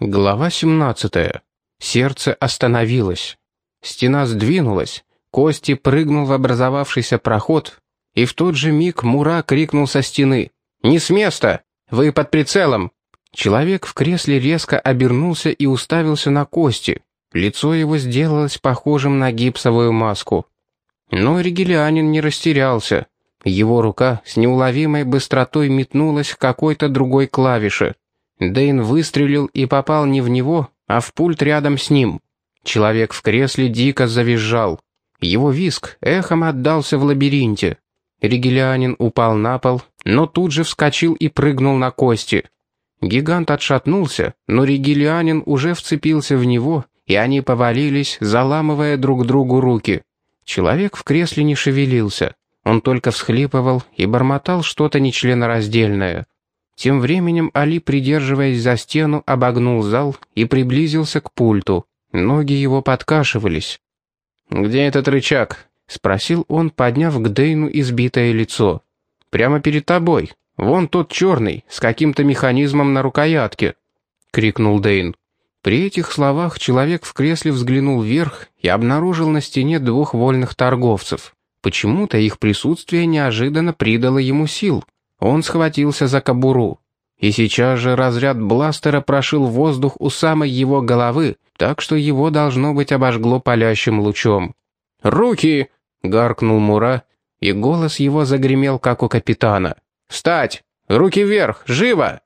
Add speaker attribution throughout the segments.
Speaker 1: Глава 17. Сердце остановилось. Стена сдвинулась, Кости прыгнул в образовавшийся проход, и в тот же миг Мура крикнул со стены. «Не с места! Вы под прицелом!» Человек в кресле резко обернулся и уставился на Кости. Лицо его сделалось похожим на гипсовую маску. Но Ригелианин не растерялся. Его рука с неуловимой быстротой метнулась к какой-то другой клавише — Дэйн выстрелил и попал не в него, а в пульт рядом с ним. Человек в кресле дико завизжал. Его виск эхом отдался в лабиринте. Ригелианин упал на пол, но тут же вскочил и прыгнул на кости. Гигант отшатнулся, но Ригелианин уже вцепился в него, и они повалились, заламывая друг другу руки. Человек в кресле не шевелился. Он только всхлипывал и бормотал что-то нечленораздельное. Тем временем Али, придерживаясь за стену, обогнул зал и приблизился к пульту. Ноги его подкашивались. «Где этот рычаг?» — спросил он, подняв к Дейну избитое лицо. «Прямо перед тобой. Вон тот черный, с каким-то механизмом на рукоятке», — крикнул Дейн. При этих словах человек в кресле взглянул вверх и обнаружил на стене двух вольных торговцев. Почему-то их присутствие неожиданно придало ему сил — он схватился за кобуру. И сейчас же разряд бластера прошил воздух у самой его головы, так что его, должно быть, обожгло палящим лучом. «Руки!» — гаркнул Мура, и голос его загремел, как у капитана. «Встать! Руки вверх! Живо!»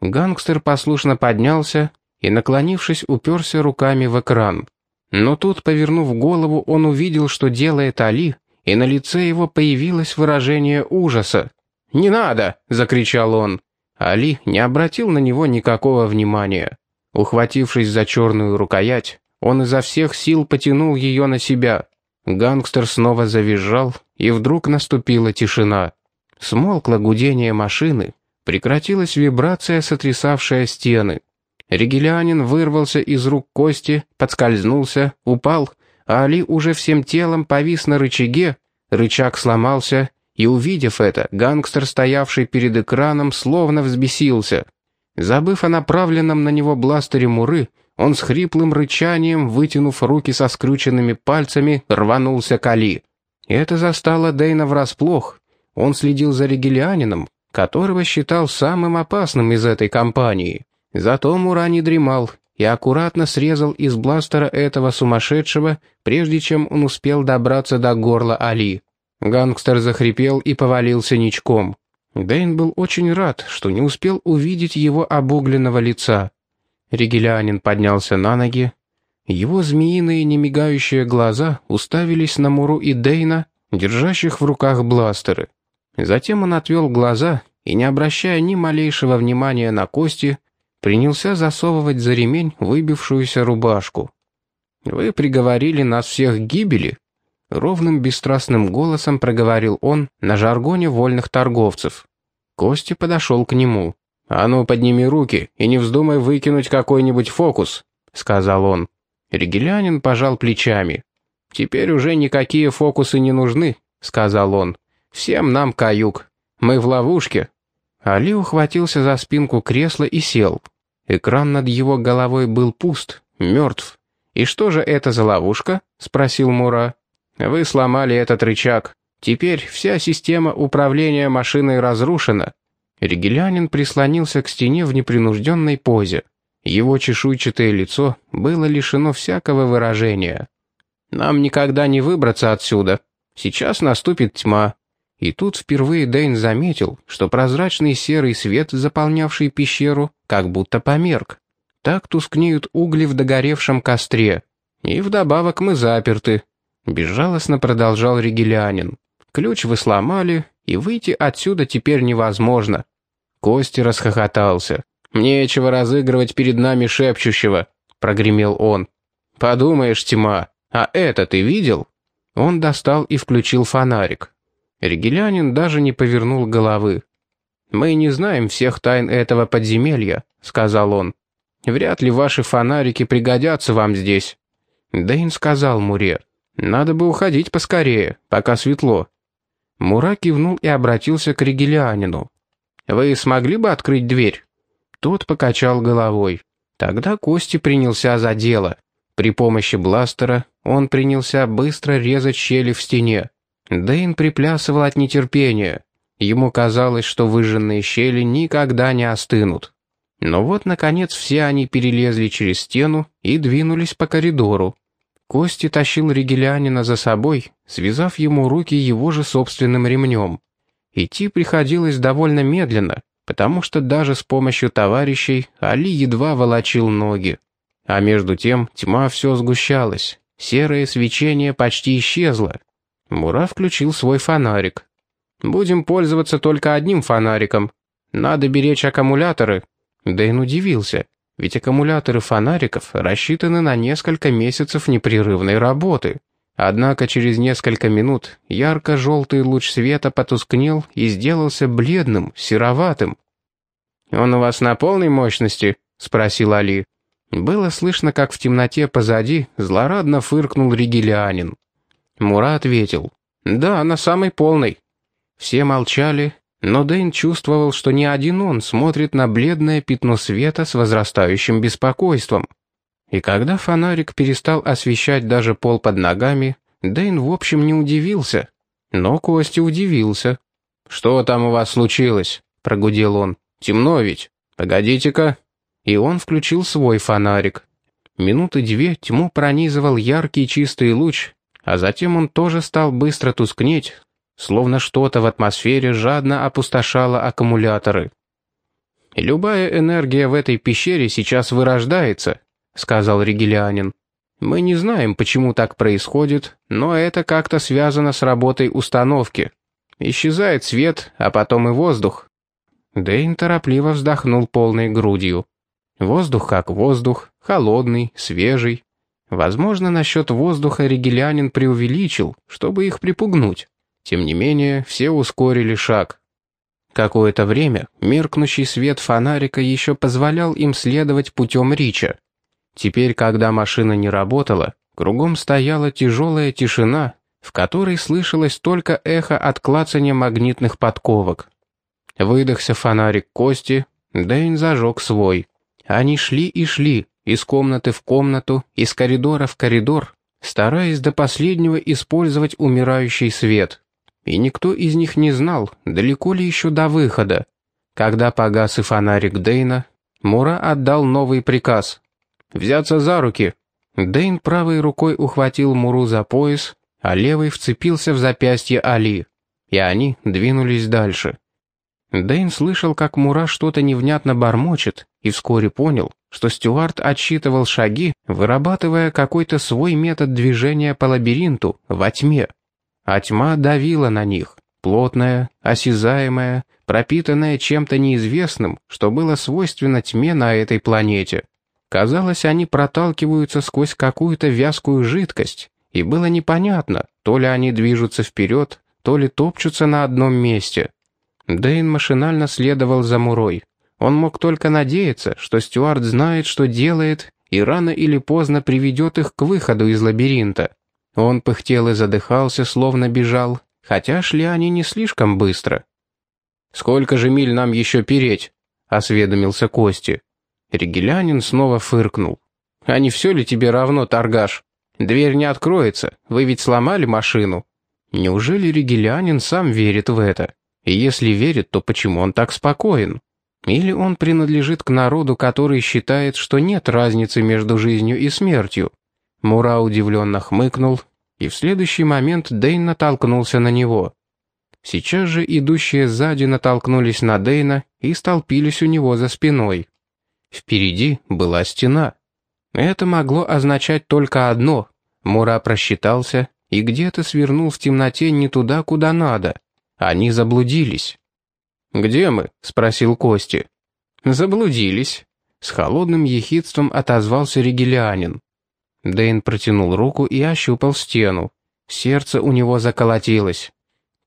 Speaker 1: Гангстер послушно поднялся и, наклонившись, уперся руками в экран. Но тут, повернув голову, он увидел, что делает Али, и на лице его появилось выражение ужаса. «Не надо!» — закричал он. Али не обратил на него никакого внимания. Ухватившись за черную рукоять, он изо всех сил потянул ее на себя. Гангстер снова завизжал, и вдруг наступила тишина. Смолкло гудение машины, прекратилась вибрация, сотрясавшая стены. Ригелянин вырвался из рук Кости, подскользнулся, упал, а Али уже всем телом повис на рычаге, рычаг сломался, и увидев это, гангстер, стоявший перед экраном, словно взбесился. Забыв о направленном на него бластере Муры, он с хриплым рычанием, вытянув руки со скрюченными пальцами, рванулся к Али. Это застало Дейна врасплох. Он следил за регелианином, которого считал самым опасным из этой компании. Зато Мура не дремал и аккуратно срезал из бластера этого сумасшедшего, прежде чем он успел добраться до горла Али. Гангстер захрипел и повалился ничком. Дэйн был очень рад, что не успел увидеть его обугленного лица. Ригелянин поднялся на ноги. Его змеиные немигающие глаза уставились на Муру и Дейна, держащих в руках бластеры. Затем он отвел глаза и, не обращая ни малейшего внимания на кости, принялся засовывать за ремень выбившуюся рубашку. «Вы приговорили нас всех к гибели», Ровным бесстрастным голосом проговорил он на жаргоне вольных торговцев. Кости подошел к нему. «А ну, подними руки и не вздумай выкинуть какой-нибудь фокус», — сказал он. Ригелянин пожал плечами. «Теперь уже никакие фокусы не нужны», — сказал он. «Всем нам каюк. Мы в ловушке». Али ухватился за спинку кресла и сел. Экран над его головой был пуст, мертв. «И что же это за ловушка?» — спросил Мура. Вы сломали этот рычаг. Теперь вся система управления машиной разрушена». Ригелянин прислонился к стене в непринужденной позе. Его чешуйчатое лицо было лишено всякого выражения. «Нам никогда не выбраться отсюда. Сейчас наступит тьма». И тут впервые Дэйн заметил, что прозрачный серый свет, заполнявший пещеру, как будто померк. Так тускнеют угли в догоревшем костре. И вдобавок мы заперты, Безжалостно продолжал Ригелянин. Ключ вы сломали, и выйти отсюда теперь невозможно. Кости расхохотался. «Нечего разыгрывать перед нами шепчущего», — прогремел он. «Подумаешь, тьма, а это ты видел?» Он достал и включил фонарик. Ригелянин даже не повернул головы. «Мы не знаем всех тайн этого подземелья», — сказал он. «Вряд ли ваши фонарики пригодятся вам здесь». Дэйн сказал Муре. «Надо бы уходить поскорее, пока светло». Мура кивнул и обратился к Ригелианину. «Вы смогли бы открыть дверь?» Тот покачал головой. Тогда Кости принялся за дело. При помощи бластера он принялся быстро резать щели в стене. Дэйн приплясывал от нетерпения. Ему казалось, что выжженные щели никогда не остынут. Но вот, наконец, все они перелезли через стену и двинулись по коридору. Кости тащил Ригелянина за собой, связав ему руки его же собственным ремнем. Идти приходилось довольно медленно, потому что даже с помощью товарищей Али едва волочил ноги. А между тем тьма все сгущалась, серое свечение почти исчезло. Мура включил свой фонарик. «Будем пользоваться только одним фонариком. Надо беречь аккумуляторы». Дэйн удивился, ведь аккумуляторы фонариков рассчитаны на несколько месяцев непрерывной работы. Однако через несколько минут ярко-желтый луч света потускнел и сделался бледным, сероватым. «Он у вас на полной мощности?» — спросил Али. Было слышно, как в темноте позади злорадно фыркнул ригелианин. Мура ответил. «Да, на самой полной». Все молчали, но Дэйн чувствовал, что не один он смотрит на бледное пятно света с возрастающим беспокойством. И когда фонарик перестал освещать даже пол под ногами, Дэйн в общем не удивился. Но Костя удивился. «Что там у вас случилось?» — прогудел он. «Темно ведь. Погодите-ка». И он включил свой фонарик. Минуты две тьму пронизывал яркий чистый луч, а затем он тоже стал быстро тускнеть, словно что-то в атмосфере жадно опустошало аккумуляторы. «Любая энергия в этой пещере сейчас вырождается», — сказал Ригелианин. «Мы не знаем, почему так происходит, но это как-то связано с работой установки. Исчезает свет, а потом и воздух». Дэйн торопливо вздохнул полной грудью. Воздух как воздух, холодный, свежий. Возможно, насчет воздуха Ригелянин преувеличил, чтобы их припугнуть. Тем не менее, все ускорили шаг. Какое-то время меркнущий свет фонарика еще позволял им следовать путем Рича. Теперь, когда машина не работала, кругом стояла тяжелая тишина, в которой слышалось только эхо от клацания магнитных подковок. Выдохся фонарик Кости, Дэйн зажег свой. Они шли и шли, из комнаты в комнату, из коридора в коридор, стараясь до последнего использовать умирающий свет и никто из них не знал, далеко ли еще до выхода. Когда погас и фонарик Дейна, Мура отдал новый приказ — взяться за руки. Дейн правой рукой ухватил Муру за пояс, а левой вцепился в запястье Али, и они двинулись дальше. Дейн слышал, как Мура что-то невнятно бормочет, и вскоре понял, что Стюарт отсчитывал шаги, вырабатывая какой-то свой метод движения по лабиринту во тьме а тьма давила на них, плотная, осязаемая, пропитанная чем-то неизвестным, что было свойственно тьме на этой планете. Казалось, они проталкиваются сквозь какую-то вязкую жидкость, и было непонятно, то ли они движутся вперед, то ли топчутся на одном месте. Дэйн машинально следовал за Мурой. Он мог только надеяться, что Стюарт знает, что делает, и рано или поздно приведет их к выходу из лабиринта. Он пыхтел и задыхался, словно бежал, хотя шли они не слишком быстро. «Сколько же миль нам еще переть?» — осведомился Кости. Ригелянин снова фыркнул. «А не все ли тебе равно, торгаш? Дверь не откроется, вы ведь сломали машину». Неужели Ригелянин сам верит в это? И если верит, то почему он так спокоен? Или он принадлежит к народу, который считает, что нет разницы между жизнью и смертью? Мура удивленно хмыкнул, и в следующий момент Дейн натолкнулся на него. Сейчас же идущие сзади натолкнулись на Дейна и столпились у него за спиной. Впереди была стена. Это могло означать только одно. Мура просчитался и где-то свернул в темноте не туда, куда надо. Они заблудились. «Где мы?» — спросил Кости. «Заблудились». С холодным ехидством отозвался Ригелианин. Дэйн протянул руку и ощупал стену. Сердце у него заколотилось.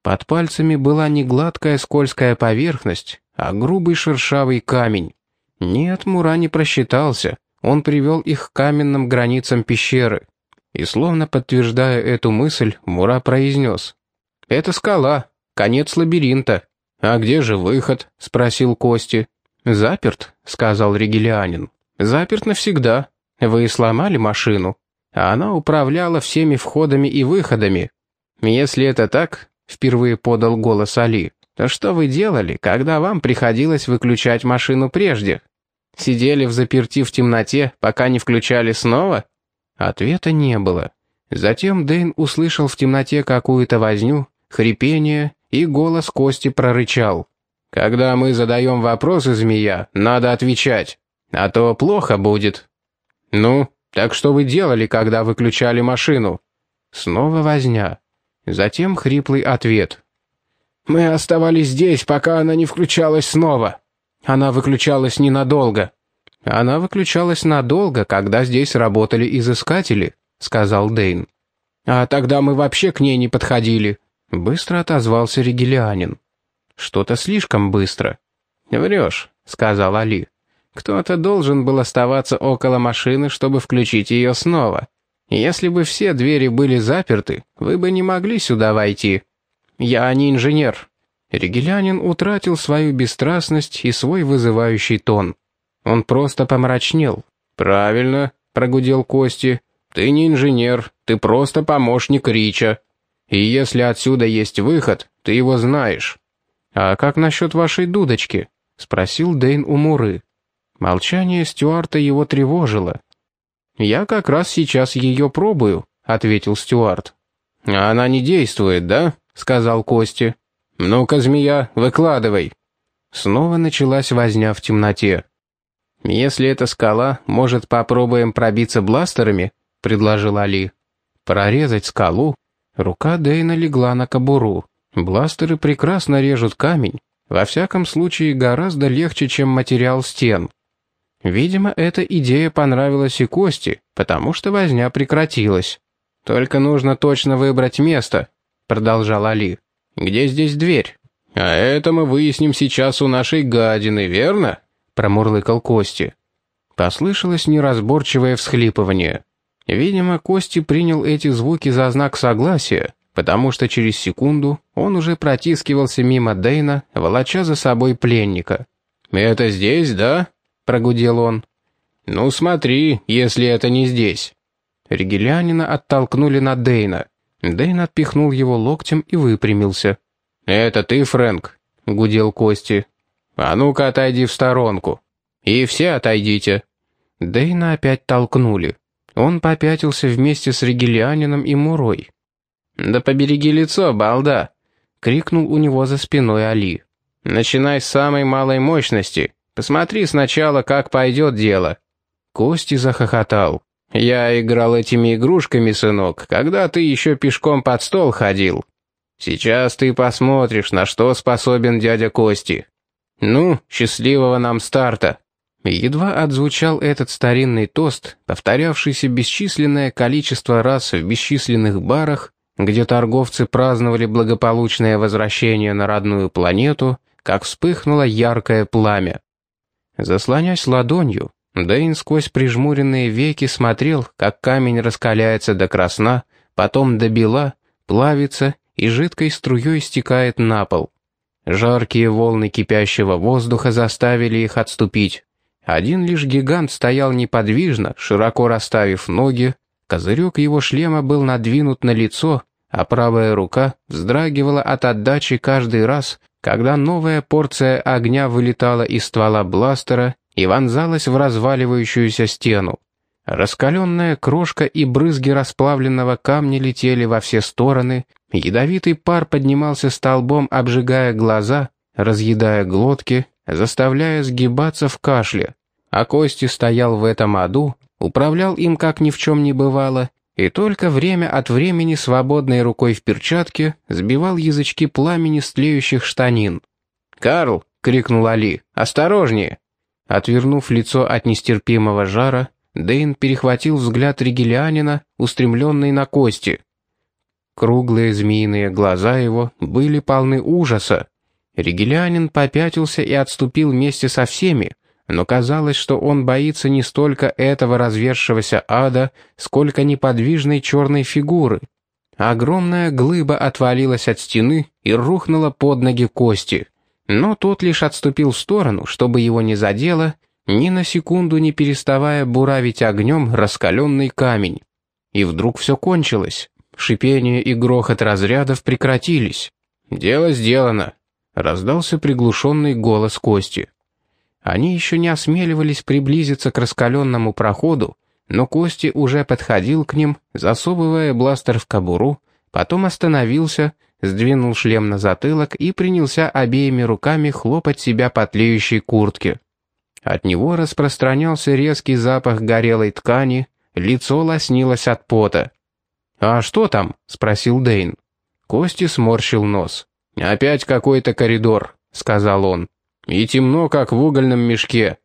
Speaker 1: Под пальцами была не гладкая скользкая поверхность, а грубый шершавый камень. Нет, Мура не просчитался. Он привел их к каменным границам пещеры. И словно подтверждая эту мысль, Мура произнес. «Это скала, конец лабиринта». «А где же выход?» — спросил Кости. «Заперт», — сказал Ригелианин. Заперт навсегда. Вы сломали машину, а она управляла всеми входами и выходами. Если это так, впервые подал голос Али, то что вы делали, когда вам приходилось выключать машину прежде? Сидели в заперти в темноте, пока не включали снова? Ответа не было. Затем Дэйн услышал в темноте какую-то возню, хрипение, и голос Кости прорычал. «Когда мы задаем вопросы, змея, надо отвечать, а то плохо будет». «Ну, так что вы делали, когда выключали машину?» Снова возня. Затем хриплый ответ. «Мы оставались здесь, пока она не включалась снова. Она выключалась ненадолго». «Она выключалась надолго, когда здесь работали изыскатели», — сказал Дейн. «А тогда мы вообще к ней не подходили», — быстро отозвался Ригелианин. «Что-то слишком быстро». «Врешь», — сказал Али. «Кто-то должен был оставаться около машины, чтобы включить ее снова. Если бы все двери были заперты, вы бы не могли сюда войти. Я не инженер». Ригелянин утратил свою бесстрастность и свой вызывающий тон. Он просто помрачнел. «Правильно», — прогудел Кости. «Ты не инженер, ты просто помощник Рича. И если отсюда есть выход, ты его знаешь». «А как насчет вашей дудочки?» — спросил Дейн у Муры. Молчание Стюарта его тревожило. «Я как раз сейчас ее пробую», — ответил Стюарт. «А она не действует, да?» — сказал Кости. «Ну-ка, змея, выкладывай». Снова началась возня в темноте. «Если это скала, может, попробуем пробиться бластерами?» — предложил Али. «Прорезать скалу?» Рука Дейна легла на кобуру. Бластеры прекрасно режут камень, во всяком случае гораздо легче, чем материал стен. Видимо, эта идея понравилась и Кости, потому что возня прекратилась. «Только нужно точно выбрать место», — продолжал Али. «Где здесь дверь?» «А это мы выясним сейчас у нашей гадины, верно?» — промурлыкал Кости. Послышалось неразборчивое всхлипывание. Видимо, Кости принял эти звуки за знак согласия, потому что через секунду он уже протискивался мимо Дейна, волоча за собой пленника. «Это здесь, да?» — прогудел он. «Ну смотри, если это не здесь». Ригелянина оттолкнули на Дейна. Дейн отпихнул его локтем и выпрямился. «Это ты, Фрэнк?» — гудел Кости. «А ну-ка отойди в сторонку. И все отойдите». Дейна опять толкнули. Он попятился вместе с Ригелианином и Мурой. «Да побереги лицо, балда!» — крикнул у него за спиной Али. «Начинай с самой малой мощности. Посмотри сначала, как пойдет дело». Кости захохотал. «Я играл этими игрушками, сынок, когда ты еще пешком под стол ходил. Сейчас ты посмотришь, на что способен дядя Кости. Ну, счастливого нам старта!» Едва отзвучал этот старинный тост, повторявшийся бесчисленное количество раз в бесчисленных барах, где торговцы праздновали благополучное возвращение на родную планету, как вспыхнуло яркое пламя. Заслонясь ладонью, Дэйн сквозь прижмуренные веки смотрел, как камень раскаляется до красна, потом до бела, плавится и жидкой струей стекает на пол. Жаркие волны кипящего воздуха заставили их отступить. Один лишь гигант стоял неподвижно, широко расставив ноги, козырек его шлема был надвинут на лицо, а правая рука вздрагивала от отдачи каждый раз, когда новая порция огня вылетала из ствола бластера и вонзалась в разваливающуюся стену. Раскаленная крошка и брызги расплавленного камня летели во все стороны, ядовитый пар поднимался столбом, обжигая глаза, разъедая глотки, заставляя сгибаться в кашле. А Кости стоял в этом аду, управлял им как ни в чем не бывало, и только время от времени свободной рукой в перчатке сбивал язычки пламени с тлеющих штанин. «Карл!» — крикнул Али. «Осторожнее!» Отвернув лицо от нестерпимого жара, Дейн перехватил взгляд Ригелианина, устремленный на кости. Круглые змеиные глаза его были полны ужаса. Ригелянин попятился и отступил вместе со всеми, но казалось, что он боится не столько этого развершегося ада, сколько неподвижной черной фигуры. Огромная глыба отвалилась от стены и рухнула под ноги кости. Но тот лишь отступил в сторону, чтобы его не задело, ни на секунду не переставая буравить огнем раскаленный камень. И вдруг все кончилось. Шипение и грохот разрядов прекратились. «Дело сделано», — раздался приглушенный голос Кости. Они еще не осмеливались приблизиться к раскаленному проходу, но Кости уже подходил к ним, засовывая бластер в кобуру, потом остановился, сдвинул шлем на затылок и принялся обеими руками хлопать себя по тлеющей куртке. От него распространялся резкий запах горелой ткани, лицо лоснилось от пота. «А что там?» — спросил Дейн. Кости сморщил нос. «Опять какой-то коридор», — сказал он. «И темно, как в угольном мешке.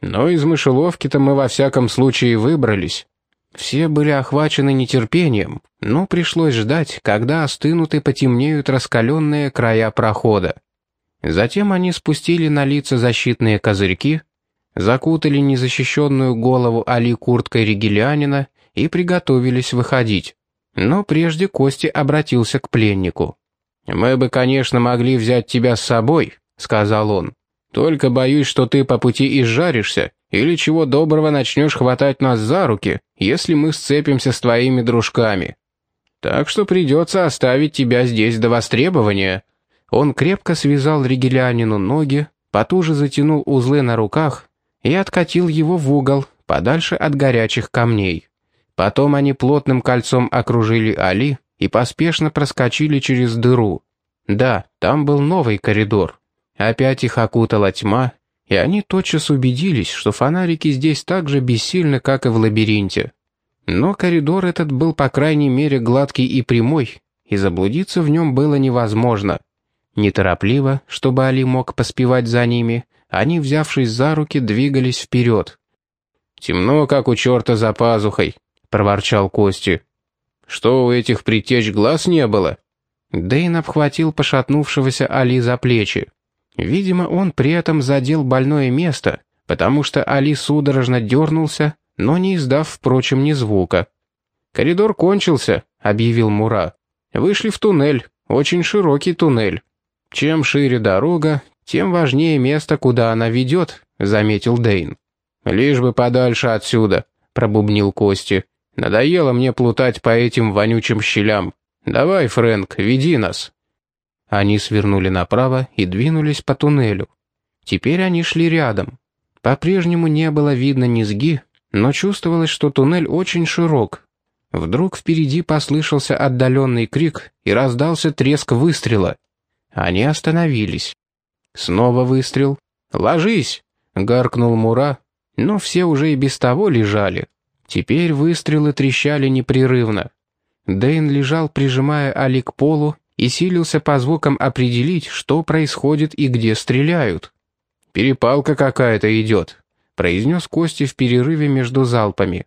Speaker 1: Но из мышеловки-то мы во всяком случае выбрались». Все были охвачены нетерпением, но пришлось ждать, когда остынут и потемнеют раскаленные края прохода. Затем они спустили на лица защитные козырьки, закутали незащищенную голову Али курткой ригелянина и приготовились выходить. Но прежде Кости обратился к пленнику. «Мы бы, конечно, могли взять тебя с собой», — сказал он. «Только боюсь, что ты по пути изжаришься, или чего доброго начнешь хватать нас за руки, если мы сцепимся с твоими дружками. Так что придется оставить тебя здесь до востребования». Он крепко связал Ригелянину ноги, потуже затянул узлы на руках и откатил его в угол, подальше от горячих камней. Потом они плотным кольцом окружили Али и поспешно проскочили через дыру. Да, там был новый коридор. Опять их окутала тьма, и они тотчас убедились, что фонарики здесь так же бессильны, как и в лабиринте. Но коридор этот был по крайней мере гладкий и прямой, и заблудиться в нем было невозможно. Неторопливо, чтобы Али мог поспевать за ними, они, взявшись за руки, двигались вперед. «Темно, как у черта за пазухой», — проворчал Кости. «Что, у этих притеч глаз не было?» Дэйн обхватил пошатнувшегося Али за плечи. Видимо, он при этом задел больное место, потому что Али судорожно дернулся, но не издав, впрочем, ни звука. «Коридор кончился», — объявил Мура. «Вышли в туннель, очень широкий туннель. Чем шире дорога, тем важнее место, куда она ведет», — заметил Дейн. «Лишь бы подальше отсюда», — пробубнил Кости. «Надоело мне плутать по этим вонючим щелям. Давай, Фрэнк, веди нас». Они свернули направо и двинулись по туннелю. Теперь они шли рядом. По-прежнему не было видно низги, но чувствовалось, что туннель очень широк. Вдруг впереди послышался отдаленный крик и раздался треск выстрела. Они остановились. Снова выстрел. «Ложись!» — гаркнул Мура, но все уже и без того лежали. Теперь выстрелы трещали непрерывно. Дэйн лежал, прижимая Али к полу, и силился по звукам определить, что происходит и где стреляют. «Перепалка какая-то идет», — произнес Кости в перерыве между залпами.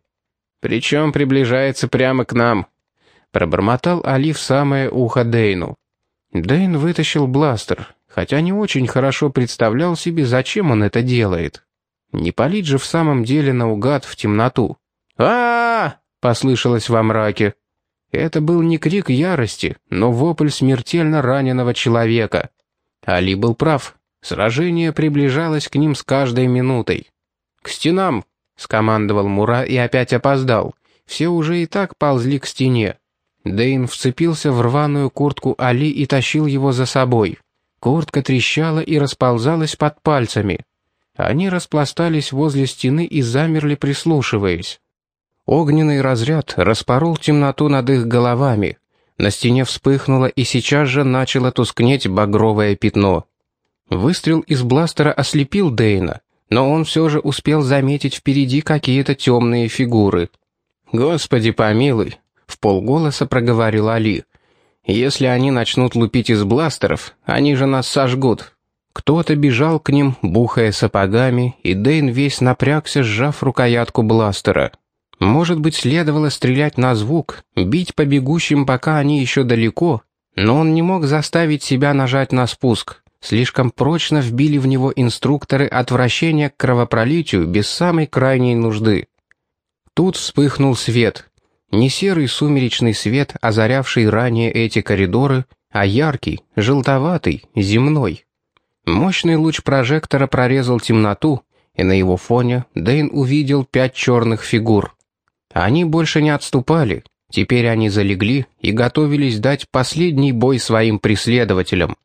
Speaker 1: «Причем приближается прямо к нам», — пробормотал Али в самое ухо Дейну. Дейн вытащил бластер, хотя не очень хорошо представлял себе, зачем он это делает. Не палить же в самом деле наугад в темноту. а, -а, -а, послышалось во мраке. Это был не крик ярости, но вопль смертельно раненого человека. Али был прав. Сражение приближалось к ним с каждой минутой. «К стенам!» — скомандовал Мура и опять опоздал. Все уже и так ползли к стене. Дейн вцепился в рваную куртку Али и тащил его за собой. Куртка трещала и расползалась под пальцами. Они распластались возле стены и замерли, прислушиваясь. Огненный разряд распорол темноту над их головами. На стене вспыхнуло и сейчас же начало тускнеть багровое пятно. Выстрел из бластера ослепил Дейна, но он все же успел заметить впереди какие-то темные фигуры. «Господи помилуй!» — в полголоса проговорил Али. «Если они начнут лупить из бластеров, они же нас сожгут». Кто-то бежал к ним, бухая сапогами, и Дейн весь напрягся, сжав рукоятку бластера. Может быть, следовало стрелять на звук, бить по бегущим, пока они еще далеко, но он не мог заставить себя нажать на спуск. Слишком прочно вбили в него инструкторы отвращения к кровопролитию без самой крайней нужды. Тут вспыхнул свет. Не серый сумеречный свет, озарявший ранее эти коридоры, а яркий, желтоватый, земной. Мощный луч прожектора прорезал темноту, и на его фоне Дэйн увидел пять черных фигур. Они больше не отступали, теперь они залегли и готовились дать последний бой своим преследователям.